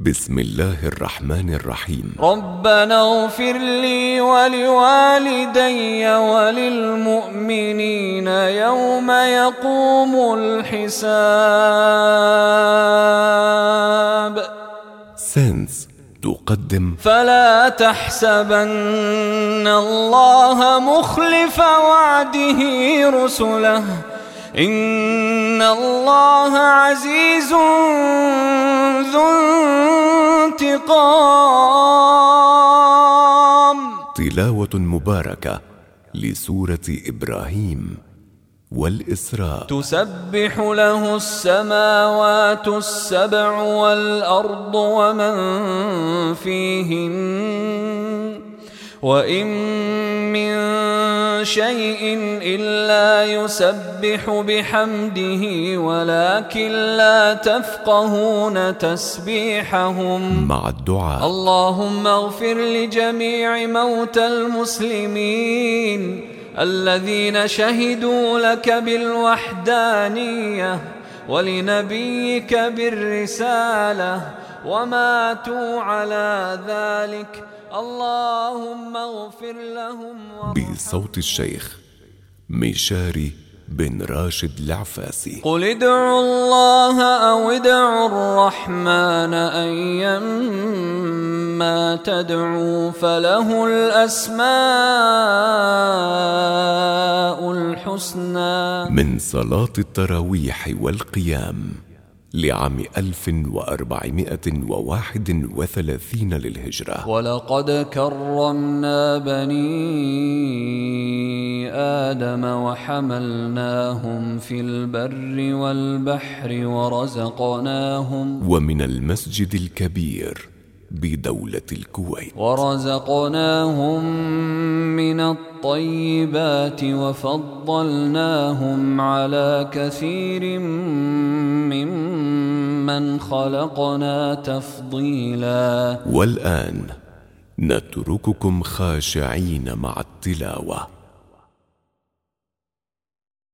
بسم الله الرحمن الرحيم. ربنا اغفر لي ولوالدي وللمؤمنين يوم يقوم الحساب. سنس تقدم. فلا تحسبن الله مخلف وعده رسله. إن الله عزيز ذو انتقام. تلاوة مباركة لسورة إبراهيم والإسراء. تسبح له السماوات السبع والأرض ومن فيهن وإن من شيء إلا يسبح بحمده ولكن لا تفقهون تسبيحهم مع الدعاء. اللهم اغفر لجميع موتى المسلمين الذين شهدوا لك بالوحدانية ولنبيك بالرسالة وماتوا على ذلك. اللهم اغفر لهم بصوت الشيخ ميشاري بن راشد العفاسي. قل ادعوا الله أو ادعوا الرحمن أيما تدعوا فله الأسماء الحسنى. من صلاة التراويح والقيام. لعام 1431 للهجرة. ولقد كرمنا بني آدم وحملناهم في البر والبحر ورزقناهم. ومن المسجد الكبير بدولة الكويت. ورزقناهم من الطيبات وفضلناهم على كثير ممن خلقنا تفضيلا. والآن نترككم خاشعين مع التلاوة.